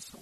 ถ